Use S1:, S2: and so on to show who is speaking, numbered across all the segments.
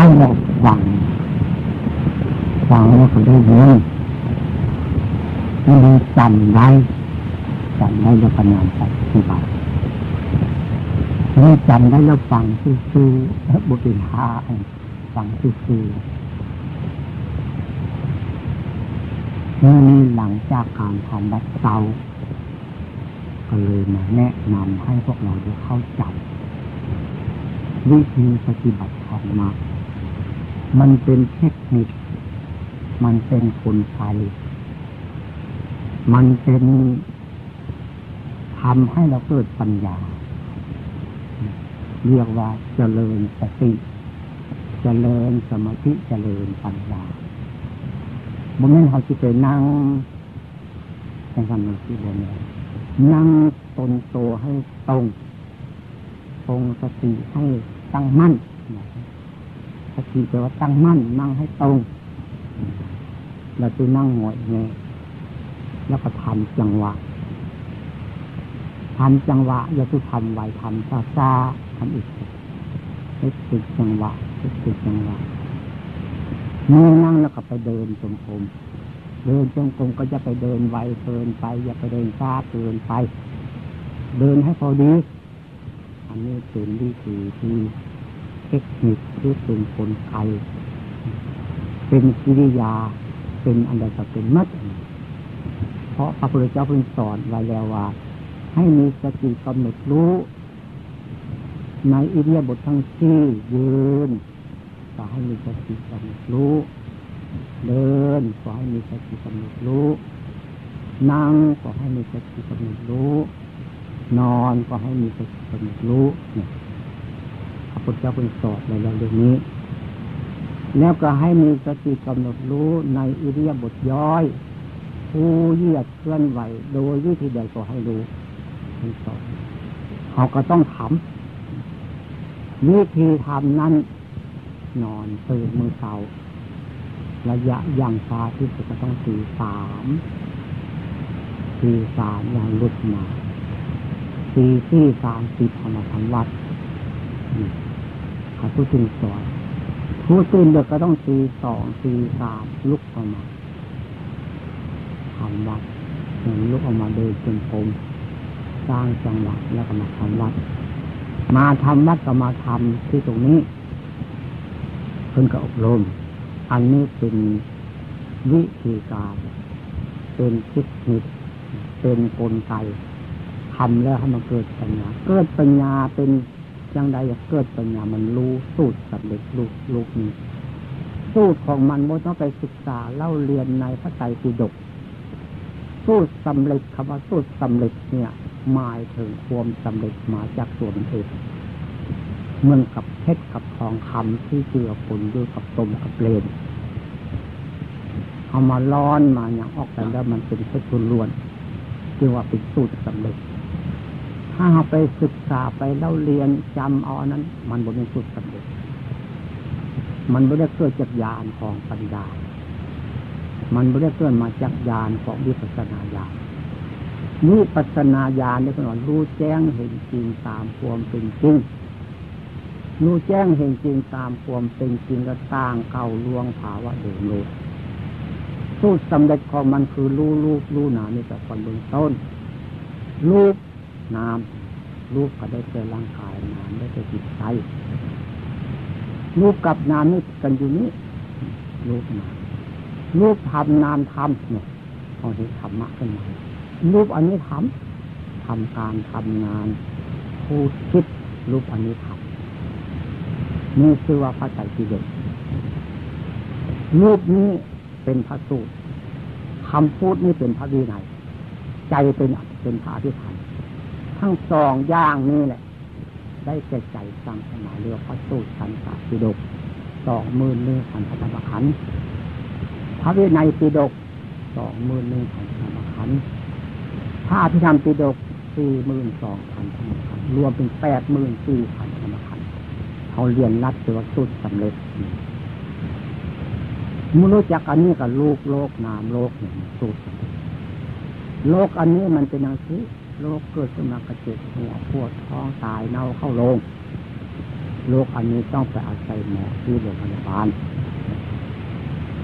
S1: ให้เราฟังฟังแล้วก็ได้ยินมันจำได้จำได้แล้วก็นำไปปฏิบัตินี่จำได้แล้วฟังซื่อๆบุตรหาฟังซื่อๆนี่นี่หลังจากการทำบัตรเตาก็เลยมาแนะนำให้พวกเราได้เข้าใจวิธีปฏิบัติธรรมมา มันเป็นเทคนิค มันเป็นคุณไฟมันเป็นทำให้เราเกิดปัญญา เรียกว่าเจริญสติ เจริญสมาธิเจริญปัญญาบนนั้นเขาจะไปนั่งในคำนี้ที่บนนนั่งตนโตให้ตรง ตรงสติให้ตั้งมั่น สติแปลว่าตั้งมั่นนั่งให้ตรงเราจะนั่งหงอยเงยแล้วก็ทำจังหวะทำจังหวะอย่าทุทำไวทำซาซาทำอีกเล็กติดจังหวะเล็กติดจังหวะเมื่อนั่งแล้วก็ไปเดินจงกรมเดินจงกรมก็จะไปเดินไวเกินไป อย่าไปเดินช้าเกินไป เดินให้พอดี อันนี้เป็นวิธีที่ เทคนิคที่เป็นคนไทยเป็นกิริยา เป็นอันใดก็เป็นมัดเพราะพระพุทธเจ้าเพิ่งสอนไว้แล้วว่า ให้มีสติกำหนดรู้ ในอิเดียบททั้งที่ยืนก็ให้มีสติกำหนดรู้ เดินก็ให้มีสติกำหนดรู้ นั่งก็ให้มีสติกำหนดรู้ นอนก็ให้มีสติกำหนดรู้เนี่ย พุทธเจ้าเป็นสอนในเรื่องนี้ แล้วก็ให้มีสติกำหนดรู้ในอิริยาบถย่อยผู้เยียดเคลื่อนไหวโดยวิธีใดก็ให้รู้ทั้งสองเขาก็ต้องทำวิธีทำนั้น นอนตื่นมือเสาระยะย่างฟ้าที่สุดก็ต้องตีสามตีสามอย่างลุกมาตีที่สามสิบเอามาทำวัด เขาพูดถึงสอนผู้ตื่นเด็กก็ต้องตีสองตีสามลุกออกมาทำวัดลุกออกมาเดินจงกรมสร้างจังหวะแล้วก็มาทำวัด มาทำวัดก็มาทำที่ตรงนี้เพิ่นก็อบรม อันนี้เป็นวิธีการ เป็นเทคนิคเป็นกลไกทำแล้วให้มันเกิดปัญญา เกิดปัญญาเป็น ยังใดเกิดปัญญามันรู้สูตรสำเร็จลูกลูกนี้สูตรของมันไม่ต้องไปศึกษาเล่าเรียนในพระไตรปิฎกสูตรสำเร็จคำว่าสูตรสำเร็จเนี่ยหมายถึงความสำเร็จมาจากส่วนเองเหมือนกับเพชรกับทองคำที่เจือปนด้วยกับตมกับเลนเอามาร้อนมาอย่างออกไปแล้วมันเป็นเพชรล้วนเรียกว่าเป็นสูตรสำเร็จ ถ้าเราไปศึกษาไปเล่าเรียนจำเอานั้น มันบนเป็นสูตรสำเร็จมันไม่ได้เกิดจากญาณของปัญญา มันไม่ได้เกิดมาจากญาณของวิปัสสนาญาณนี่ปัสนาญาณนี่ก็หนรู้แจ้งเห็นจริงตามความเป็นจริงรู้แจ้งเห็นจริงตามความเป็นจริงก็ต่างเก่าลวงภาวะเดิมโลกสูตรสำเร็จของมันคือรู้รูปรู้หนานี่แต่คนเบื้องต้นรูป นามรูปก็ได้เจอร่างกายนามได้เจอจิตใจรูปกับนามนี่กันอยู่นี้รูปนามรูปทำนามทำเนี่ยเอาที่ธรรมะขึ้นมารูปอันนี้ทำทำการทำงานผู้คิดรูปอันนี้ทำนี่คือว่าพระไตรปิฎกรูปนี้เป็นพระสูตรคำพูดนี่เป็นพระวินัยใจเป็นเป็นพระที่ทำ ทั้งสองอย่างนี่แหละ ได้แก่ใจสร้างสมาเรียกพระสูตรสันตปิฎกสองหมื่นหนึ่งพันธรรมขันธ์พระวินัยปิฎกสองหมื่นหนึ่งพันธรรมขันธ์พระอภิธรรมปิฎกสี่หมื่นสองพันธรรมขันธ์รวมเป็นแปดหมื่นสี่พันธรรมขันธ์เขาเรียนรัดตัวสุดสำเร็จมุรู้จักอันนี้กับโลกโลกนามโลกเนี่ยสูตรโลกอันนี้มันเป็นอย่างนี้ โลกเกิดขึ้นมากระเจ็บหัวปวดท้องตายเน่าเข้าลงโรคอันนี้ต้องไปอาศัยหมอที่โรงพยาบาล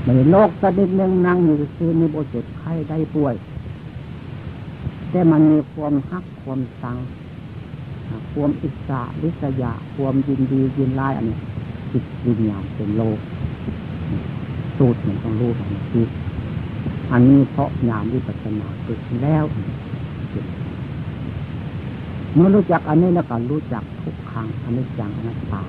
S1: ไม่โรคสักนิดนึงนั่งอยู่ซื้อมีโบเจ็บไข้ได้ป่วย แต่มันมีความฮักความสังความอิสระวิสยาความยินดียินไล่อันนี้จิตวิญญาณเป็นโลกสูตรมันต้องรู้แบบนี้อันนี้เพราะญาณวิปัสสนาเกิดแล้ว เมื่อรู้จักอันนี้แล้วก็รู้จักทุกครั้งอันนี้จังอนัตตา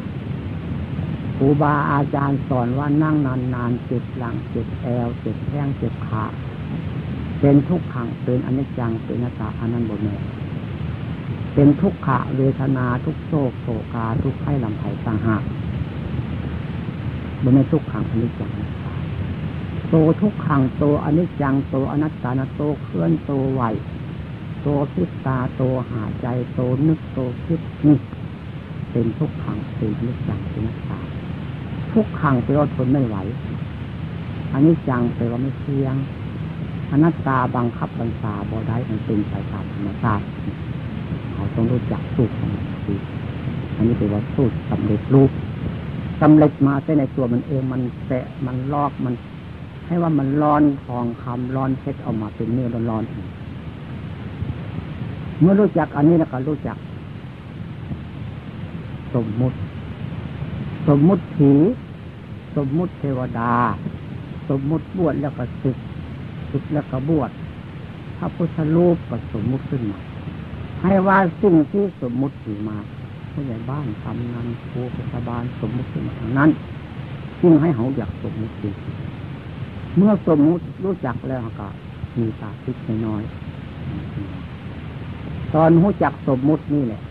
S1: ครูบาอาจารย์สอนว่านั่งนานนานเจ็บหลังเจ็บแอวเจ็บแข้งเจ็บขาเป็นทุกขังเป็นอนิจจังเป็นอนัตตาอันนั้นบนแม่เป็นทุกขะเวทนาทุกโศกโศกาทุกไข้ลำไส้ต่างหากบนในทุกขังอนิจจังโตทุกขังโตอนิจจังโตอนัตตาโตเคลื่อนโตไหว โตคิดตาโตหาใจโตนึกโตคิดนี่เป็นทุกขังเป็นอนิจังเป็นอนัตาทุกขังแปลว่าทนไม่ไหวอันนี้จังแปว่าไม่เที่ยงอนัตตาบังคับบัญชาบ่ได้มันเป็นไปตาธรรมชาติเขาต้องรู้จักสูตรของมันดีอันนี้เป็นว่าสูตรสำเร็จรูปสำเร็จมาในตัวมันเองมันแตะมันลอกมัน ให้ว่ามันร้อนทองคำร้อนเพชรออกมาเป็นเนื้อร้อนๆ เมื่อรู้จักอันนี้แล้วก็รู้จัก สมมุติ สมมุติผี สมมุติเทวดา สมมุติบวชแล้วก็ศึกศึกแล้วก็บวชพระพุทธรูปก็สมมุติขึ้นมาให้ว่าสิ่งที่สมมุติขึ้นมาผู้ใหญ่บ้านทำงานครูพยาบาลสมมุติขึ้นมาทางนั้นซึ่งให้เขาอยากสมมุติจริงเมื่อสมมุติรู้จักแล้วก็มีตาทิพน้อย ตอนรู้จักสมมุตินี่แหละ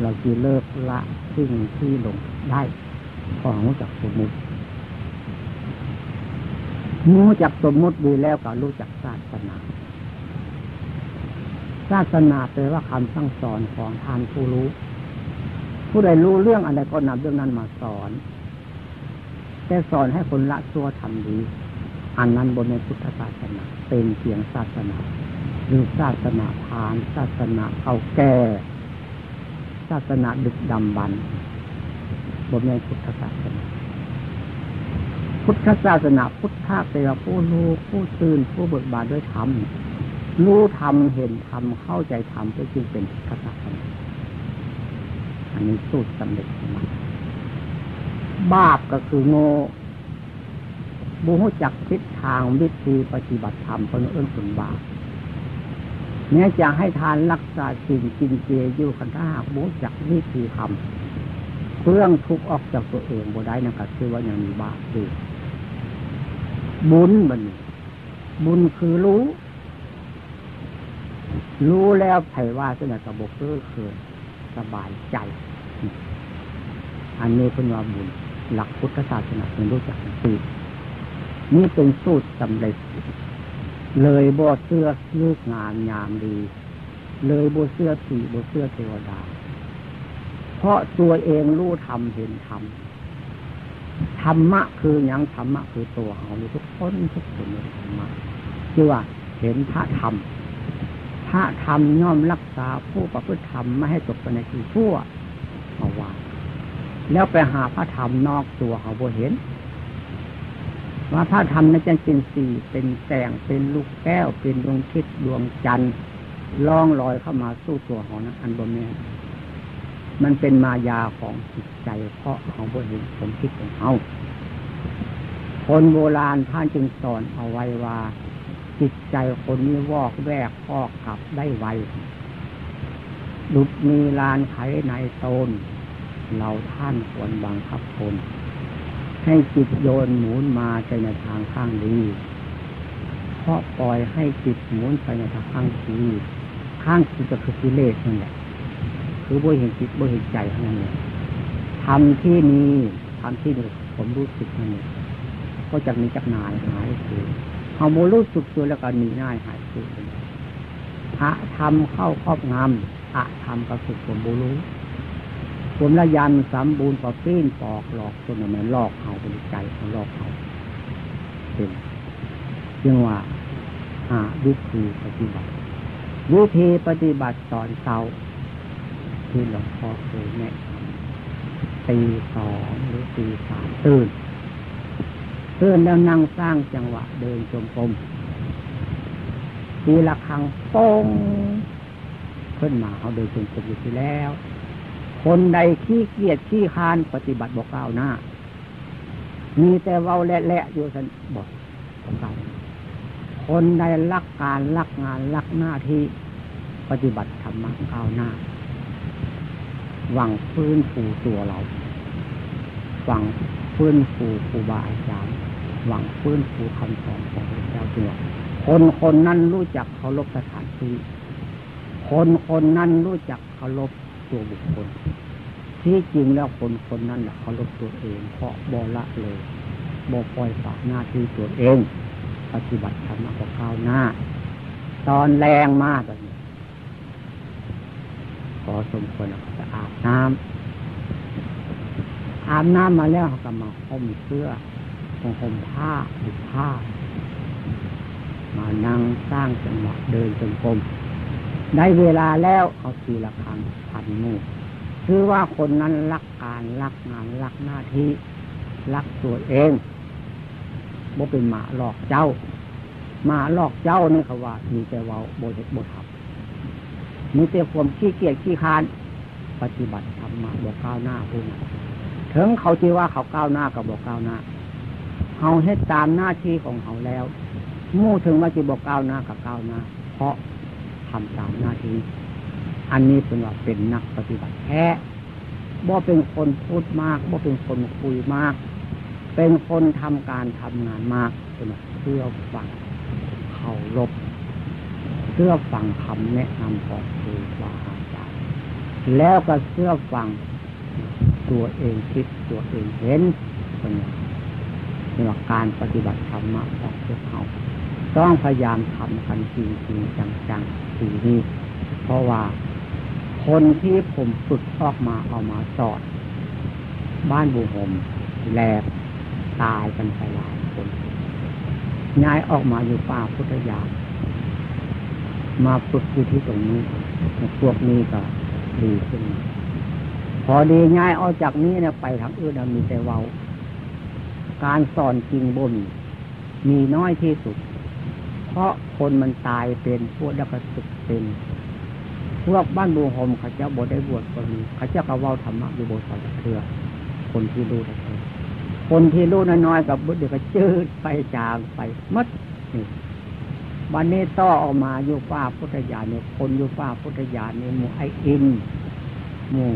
S1: เราจะเลิกละสิ่งที่ลงได้พอรู้จักสมมุติรู้จักสมมุติดีแล้วก็รู้จักศาสนา ศาสนาแปลว่าคำสั่งสอนของทานผู้รู้ ผู้ใดรู้เรื่องอะไรก็นำเรื่องนั้นมาสอนแต่สอนให้คนละชั่วทำดี อันนั้นบนในพุทธศาสนา เป็นเพียงศาสนา หรือศาสนาทาน ศาสนาเก่าแก่ ศาสนาดึกดำบรรบนในพุทธศาสนาพุทธศาสนาพุทธะเป็นผู้รู้ผู้ตื่นผู้เบิกบานด้วยธรรมรู้ทำเห็นทำเข้าใจทำก็จึงเป็นพระศาสนาอันนี้สูตรสำเร็จมาบาปก็คือโง่บูฮูจักทิศทางวิธีปฏิบัติธรรมคนเอื้อนคนบาป แม้จะให้ทานรักษาสิ่งกินเจอยู่คันถ้าหากบูจักวิธีทำเรื่องทุกออกจากตัวเองบ่ได้นะครับคือว่ายังมีบาปอยู่บุญมันบุญคือรู้ รู้แล้วไผว่าสนกระบกเพื่อเกินสบายใจ อันนี้เป็นว่าบุญ หลักพุทธศาสนาเป็นรู้จักสีนี่เป็นสูตรสำเร็จ เลยบอเสื้อเลือกงานยามดี เลยบเสื้อผีบเสื้อเทวดา เพราะตัวเองรู้ทำเห็นทำธรรมะคือยังธรรมะคือตัวเราทุกคนทุกคนในธรรมะคือว่าเห็นพระธรรมพระธรรมย่อมรักษาผู้ประพฤติธรรมไม่ให้ตกไปในที่ชั่วเอาว่า แล้วไปหาพระธรรมนอกตัวเขาบ่เห็น ว่าพระธรรมนั้นจะเป็นสีเป็นแสงเป็นลูกแก้ว เป็นดวงคิดดวงจันทร์ล่องลอยเข้ามาสู้ตัวของนั้นอันบนนี้มันเป็นมายาของจิตใจเพราะเขาบ่เห็นผมคิดของเขาคนโบราณท่านจึงสอนเอาไว้ว่า จิตใจคนนี้วอกแวกพอกขับได้ไวดุดมีลานไขในโตน เราท่านควรบังคับคน ให้จิตโยนหมุนมาไปในทางข้างดี เพราะปล่อยให้จิตหมุนไปในทางข้างดีข้างจิตก็คือกิเลสนั่นแหละคือบ่เห็นจิตบ่เห็นใจนั่นแหละทำที่นี้ทำที่นี้ผมรู้สึกนั่นเองก็จะมีจักนายหายไปเอาโมรู้สึกตัวแล้วก็หนีง่ายหายตัวพระทำเข้าครอบงำอะทำกับสุขผมบูรู้ ผมละยันสมบูรณ์ปอปีนปอกหลอกคนนั้นหลอกเขาเป็นใจเขาหลอกเขาเป็นจึงว่าหาวิธีปฏิบัติวิธีปฏิบัติสอนเตาที่หลวงพ่อเคยแนะตีสองหรือตีสามตื่นตื่นแล้วนั่งสร้างจังหวะ เดินจงกรมตีละครังโป้งขึ้นมาเขาเดินจงกรมอยู่ที่แล้ว คนใดขี้เกียจขี้คานปฏิบัติบอกก้าวหน้า มีแต่เว้าแหละๆอยู่สันบอกของเราคนใดรักการรักงานรักหน้าที่ปฏิบัติธรรมก้าวหน้า หวังฟื้นฟูตัวเรา หวังฟื้นฟูครูบาอาจารย์ หวังฟื้นฟูคำสอนของพระเจ้าตัวคนคนนั้นรู้จักเคารพสถานที่ คนคนนั้นรู้จักเคารพ ตัวบุคคล ที่จริงแล้วคนคนนั้นเคารพตัวเอง เพราะบละเลยบปล่อยฝากหน้าที่ตัวเอง ปฏิบัติธรรมก็ข้าวหน้า ตอนแรงมากแบบนี้พอสมควรเราจะอาบน้ำอาบน้ำมาแล้วเขาก็มาห่มเสื้อห่มผ้าปิดผ้า มานั่งสร้างจังหวะเดินจงกรม ได้เวลาแล้วเขาตีละครังพันมูคือว่าคนนั้นรักการรักงานรักหน้าที่รักตัวเองบ่เป็นหมาหลอกเจ้าหมาหลอกเจ้านี่เขาว่า มีแต่ว่าโบเห็ดโบทับมีแต่ความขี้เกียจขี้คาน ปฏิบัติธรรมะบอกก้าวหน้าพูดถึงเขาจีว่าเขาก้าวหน้ากับบอกก้าวหน้าเขาเฮ็ดตามหน้าที่ของเขาแล้วมู่ถึงว่าจีบอกก้าวหน้ากับก้าวหน้า เพราะ ทำตามหน้าที่อันนี้เป็นว่าเป็นนักปฏิบัติแท้บ่เป็นคนพูดมากบ่เป็นคนคุยมาก เป็นคนทำการทำงานมากเป็นเพื่อฟังเคารพเพื่อฟังคำแนะนำของครูบาอาจารย์แล้วก็เชื่อฟังตัวเองคิดตัวเองเห็นเป็นเป็นการปฏิบัติธรรมะของพวกเขา ต้องพยายามทำกันจริงจริงจังๆ ทีนี้ เพราะว่าคนที่ผมฝึกออกมาเอามาสอนบ้านบูหมแหลกตายกันไปหลายคนย้ายออกมาอยู่ป่าพุทธยา มาฝึกอยู่ที่ตรงนี้ พวกนี้ก็ดีขึ้น พอดีย้ายออกจากนี้เนี่ยไปทางอื่นมีแต่เวาการสอนจริงบนมีน้อยที่สุด เพราะคนมันตายเป็นพวกแล้วก็สึกเป็นพวกบ้านบูหมเขาเจ้าบวชได้บวชก็มีเขาเจ้าก็ว้าธรรมะอยู่บนสอนเถื่อคนที่รู้ได้คนที่รู้น้อยๆกับบุตรเดี๋ยวก็จืดไปจางไปมัดนี่วันนี้ต่อออกมาอยู่ป้าพุทธญาณเนี่ยคนอยู่ป้าพุทธญาณเนี่ยหมู่ไออินหมู่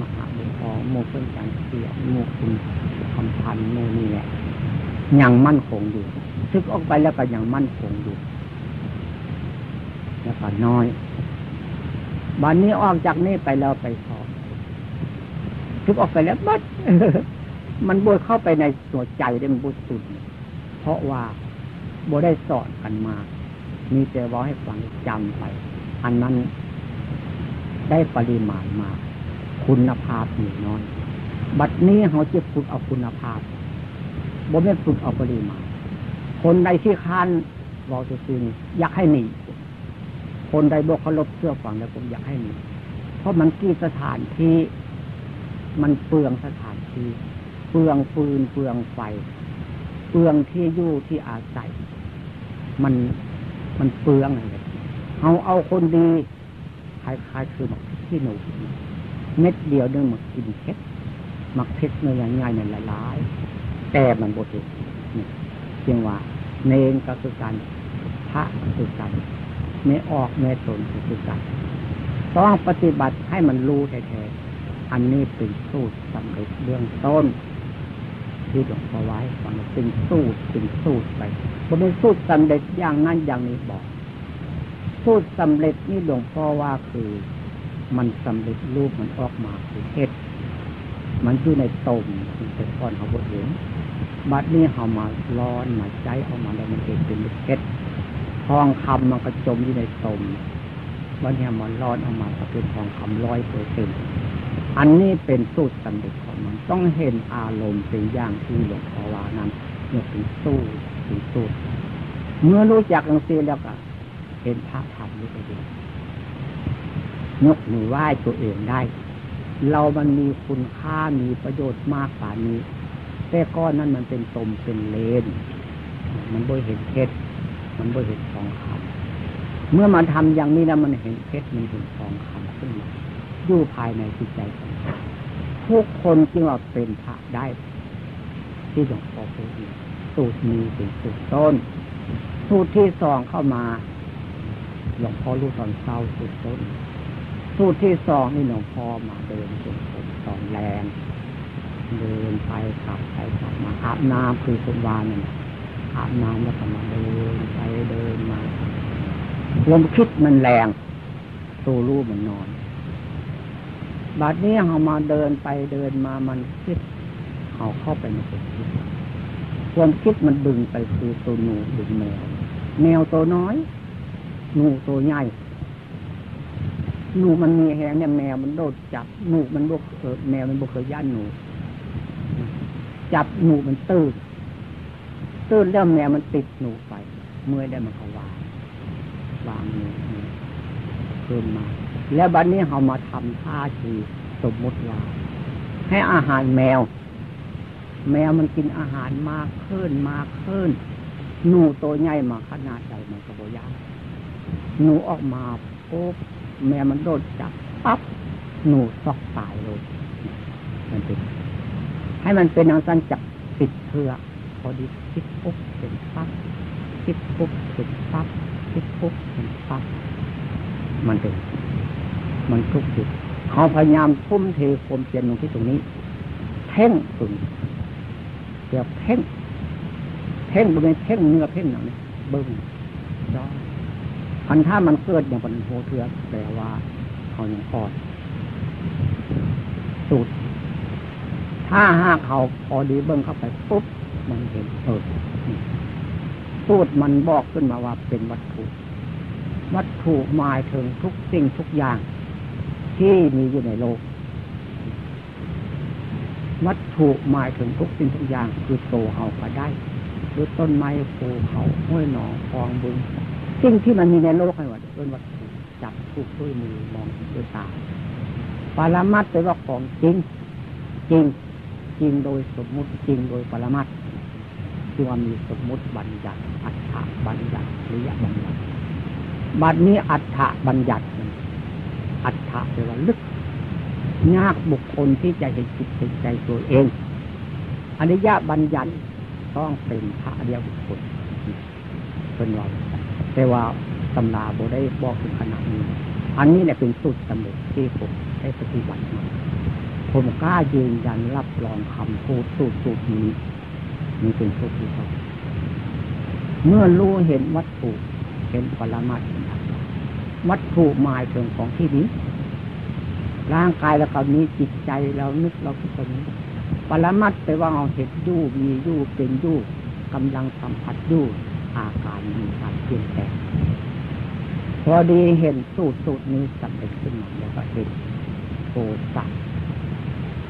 S1: มหาบุญทองหมู่เพื่อนจันเสียหมู่คุณคำพันหมู่นี่แหละยังมั่นคงอยู่ ซึกออกไปแล้วก็ยังมั่นคงอยู่ แล้วก็น้อยวันนี้ออกจากนี่ไปแล้วไปสอบซึกออกไปแล้วบัดมันบวเข้าไปในหัวใจได้มันบวสุด เพราะว่าบวได้สอนกันมา มีแต่ว่าให้ฟังจำไป อันนั้นได้ปริมาณมา คุณภาพมีน้อย บัดนี้เขาจะฝึกเอาคุณภาพบ่ไม่ฝึกเอาปริมาณ คนใดที่ค้านวอลซิงอยากให้หนีคนใดบอกเขาลบเสื้อฟังแล้วผมอยากให้หนีเพราะมันกี่สถานที่ มันเปลืองสถานที่ เปลืองฟืนเปลืองไฟ เปลืองที่อยู่ที่อาศัย มันมันเปลืองอะไรเอาเอาคนดีคล้ายๆคือหมักที่หนูเม็ดเดียวเนื่อหมักกินเพชรหมักเพชรเนื้อง่ายเนี่ยละลายๆแต่มันบดเอง เพียงว่า เนงก็คือการพระคือกันไม่ออกไม่ตนคือกันต้องปฏิบัติให้มันรู้แท้ๆอันนี้เป็นสูตรสำเร็จเบื้องต้น ที่หลวงพ่อไว้ฟังเป็นสูตรเป็นสูตรไปบนเป็นสูตรสำเร็จอย่างนั้นอย่างนี้บอก สูตรสำเร็จนี่หลวงพ่อว่าคือมันสำเร็จรูปมันออกมาคือเทศมันอยู่ในตมเป็นก้อนเขาบดเห็น บัดนี้เขามาร้อนมาใจออกมาแล้วมันเห็นเป็นเพชรทองคำมันก็จมอยู่ในตมวันนี้มันร้อนออกมาก็เป็นทองคำร้อยเปอร์เซ็นต์อันนี้เป็นสูตรสำเร็จของมัน ต้องเห็นอารมณ์เป็นอย่างที่หลวงพ่อว่านั้นเนี่ยเป็นสู้เป็นสู้เมื่อรู้จักอังซีแล้วก็เห็นพระธรรมนี่ไปดียกมือไหว้ตัวเองได้ เรามันมีคุณค่ามีประโยชน์มากกว่านี้ แต่ก้อนนั้นมันเป็นตมเป็นเลน มันบ่เห็นเพชรมันบ่เห็นทองคำเมื่อมันทำอย่างนี้แล้วมันเห็นเพชรมันเห็นทองคำขึ้นมาอยู่ภายในจิตใจของทุกคนจึงว่าเป็นพระได้ ที่หลวงพ่อพูดสูตรมีเป็นสูตรต้น สูตรที่สองเข้ามาหลวงพ่อรู้ตอนเศร้าสูตรต้น สูตรที่สองนี่หลวงพ่อมาเดินจนผมตอนแรง เดินไปกลับไปกลับมาอาบน้ำคือคุณวานนี่อาบน้ำแล้วก็มาเดินไปเดินมาลมคิดมันแรงตัวรู้มันนอนบัดนี้เรามาเดินไปเดินมามันคิดเขาเข้าไปในความคิดความคิดมันดึงไปคือตัวหนูดึงแมวแมวตัวน้อยหนูตัวใหญ่หนูมันมีแหงเนี่ยแมวมันโดดจับหนูมันบกเออแมวมันบกเคยย่านหนู จับหนูมันตื่นตื่นแล้วแมวมันติดหนูไป เมื่อได้มันก็วางวางหนูขึ้นมา แล้วบัดนนี้เรามาทำท่าทีสมมติว่าให้อาหารแมว แมวมันกินอาหารมากขึ้นมากขึ้น หนูตัวใหญ่มาขนาดใดมันก็บยากหนูออกมาปุ๊บแมวมันโดดจับปั๊บหนูซอกตายเลยมันเป็น ให้มันเป็นอย่างสั้นจับติดเชือกพอดีคิดปุ๊บเป็นปั๊บคิดปุ๊บเป็นปั๊บคิดปุ๊บเป็นปั๊บมันเป็นมันทุกข์จุดเขาพยายามทุ่มเทความเพียรลงที่ตรงนี้เพ่งตึงเดี๋ยวเพ่งเพ่งบริเวณเพ่งเนื้อเพ่งหนังนี่เบิ้งจ้าพันถ้ามันเกิดอย่างเป็นโหเทือแปลว่าเขายังพอดสูตร ถ้าหากเขาพอดีเบิ้งเข้าไปปุ๊บมันเห็นเออสูตรมันบอกขึ้นมาว่าเป็นวัตถุ วัตถุหมายถึงทุกสิ่งทุกอย่าง ที่มีอยู่ในโลก วัตถุหมายถึงทุกสิ่งทุกอย่าง คือโตเขาก็ได้หรือต้นไม้ภูเขาห้วยหนองคลองบึงสิ่งที่มันมีในโลกให้ว่าเป็นวัตถุจับถูกด้วยมือมองด้วยตาปารามัดเป็นว่าของจริงจริง จริงโดยสมมุติจริงโดยปรมัตที่ว่ามีสมมุติบัญญัติอัฏฐบัญญัติหรือยบัญญัติบัดนี้อัฏฐบัญญัติ อัฏฐแปลว่าลึกยากบุคคลที่จะเห็นจิตเห็นใจตัวเองอนิยบัญญัติต้องเป็นพระเดียวบุคคลเป็นว่าแต่ว่าตำราโบได้บอกถึงขนาดนี้ อันนี้เนี่ยเป็นสูตรสำเร็จที่ผมได้ปฏิบัติมา ผมกล้ายืนยันรับรองคำพูดสูตรสูตรนี้นี่เป็นสูตรที่เขาเมื่อรู้เห็นวัตถุเห็นปรมาตถ์วัตถุหมายถึงของที่นี้ ร่างกายแล้วก็นี้จิตใจเรานึกเราคิดตรงนี้ปรมัตไปว่าเราเห็นยู่มียู่เป็นยู่กำลังสัมผัสยู่อาการมีการเปลี่ยนแปลงพอดีเห็นสูตรสูตรนี้สำเร็จขึ้นมาแล้วก็เห็นโทสะ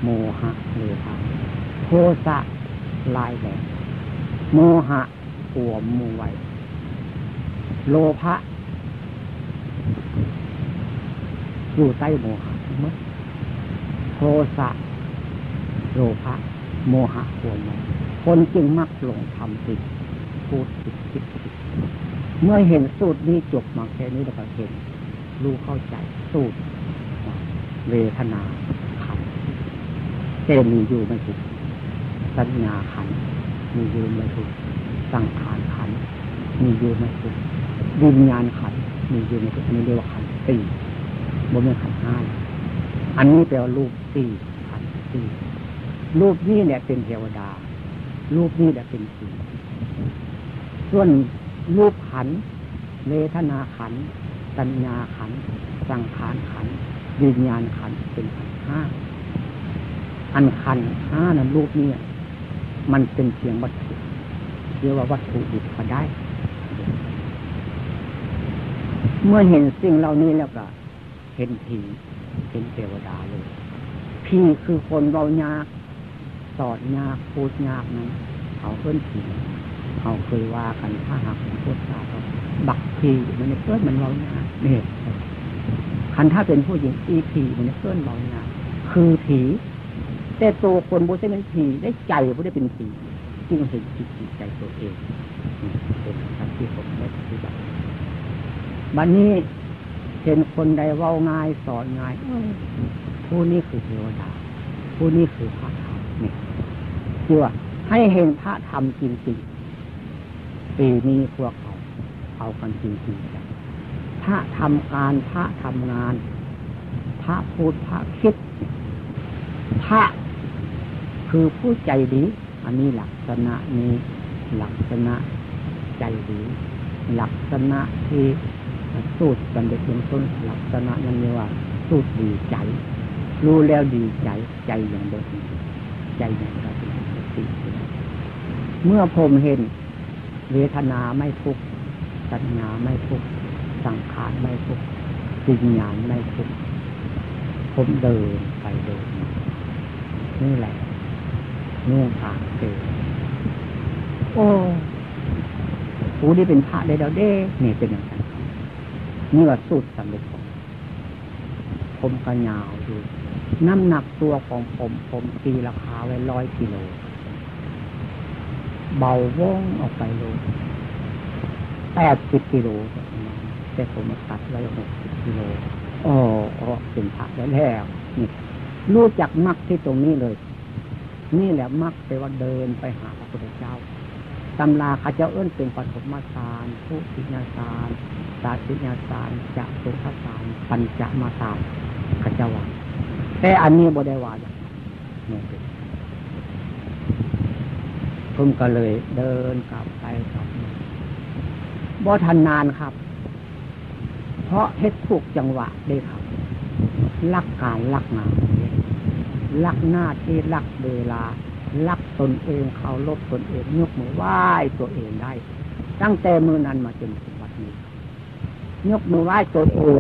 S1: โมหะเลหะโทสะลายแหลมโมหะหัวมูไวโลภะอยู่ใต้โมหะทั้งหมโทสะโลภะโมหะหัวมูคนจึงมักหลงทำผิดพูดผิดคิดผิดเมื่อเห็นสูตรนี้จบมาแค่นี้เราก็เห็นรู้เข้าใจสูตรเวทนา เจมีอยู่ไม่ถูกสัญญาขันมีอยู่ไม่ถูกสังขารขันมีอยู่ไม่ถูกวิญญาณขันมีอยู่ไม่ถูกนี่เรียกว่าขันสี่บนเมื่อขันห้าอันนี้แปลว่ารูปสี่ขันสี่รูปนี้เนี่ยเป็นเทวดา รูปนี้เนี่ยเป็นสีส่วนรูปขันเวทนาขันสัญญาขันสังขารขันวิญญาณขันเป็นขันห้า อันขันห้านั้นรูปนี้มันเป็นเพียงวัตถุเรียกว่าวัตถุดิบก็ได้ เมื่อเห็นสิ่งเหล่านี้แล้วก็เห็นผีเห็นเทวดาเลยผีคือคนเรายากสอดยากพูดยากนั้นเขาเพื่อนผีเขาเคยว่ากันถ้าหากพูดจาเขาบักผีมันเพื่อนมันเรายากเนี่ยคันถ้าเป็นผู้หญิงอีผีมันเพื่อนเรายากคือผี แต่ตัวคนบุษเป็นผีได้ใจบุได้เป็นผีจึงเห็นจิตใจตัวเองเป็นการที่ผมได้ปฏิบัติบัดนนี้เห็นคนใดเว้าง่ายสอนง่ายผู้นี้คือเทวดาผู้นี้คือพระธรรมนี่เชื่อให้เห็นพระธรรมจริงๆปีนี้พวกเขาเอากันจริงๆพระทำการพระทำงาน พระพูดพระคิดพระ คือผู้ใจดี อันนี้ลักษณะนี้ลักษณะใจดีลักษณะที่สูตรกันเด็กเป็นต้นลักษณะนั้นเรียกว่า สูตรดีใจ รู้แล้วดีใจใจอย่างเดิมใจอย่างเราเป็นสติเมื่อผมเห็น เวทนาไม่ทุกข์สัญญาไม่ทุกข์สังขารไม่ทุกวิญญาณไม่ทุกข์ผมเดินไปเดินนี่แหละ นุ่งผ้าเดินโอ้ผูนี่เป็นพระได้แล้วเด้นี่เป็นอย่างไรนี่ว่าสูตรสำเร็จของผมกระยาวอยู่น้ำหนักตัวของผม ผมตีราคาไว้ร้อยกิโล เบาว่องออกไปโลแปดสิบกิโลแต่ผมมาตัดไว้หกสิบกิโลอ๋อเป็นผักแล้วแล้วนี่รู้จักมักที่ตรงนี้เลย นี่แหละมักไปว่าเดินไปหาพระพุทธเจ้าตำราข้าเจ้าเอื้นเป็นปฐมฌานผู้ปิญญาฌานสาธิญาฌานจะสุขฌานปัญจมาฌานข้าเจ้าว่าแต่อันนี้บ่ได้ว่าอย่างนี้ผมก็เลยเดินกลับไปกลับมาบ่ทันนานครับ เพราะเฮ็ดถูกจังหวะได้ครับลักการลักงาน รักหน้าที่รักเวลา รักตนเองเขาลบตนเองยกมือไหว้ตัวเองได้ ตั้งแต่มือนั้นมาจนถึงวันนี้ยกมือไหว้ตัวเอง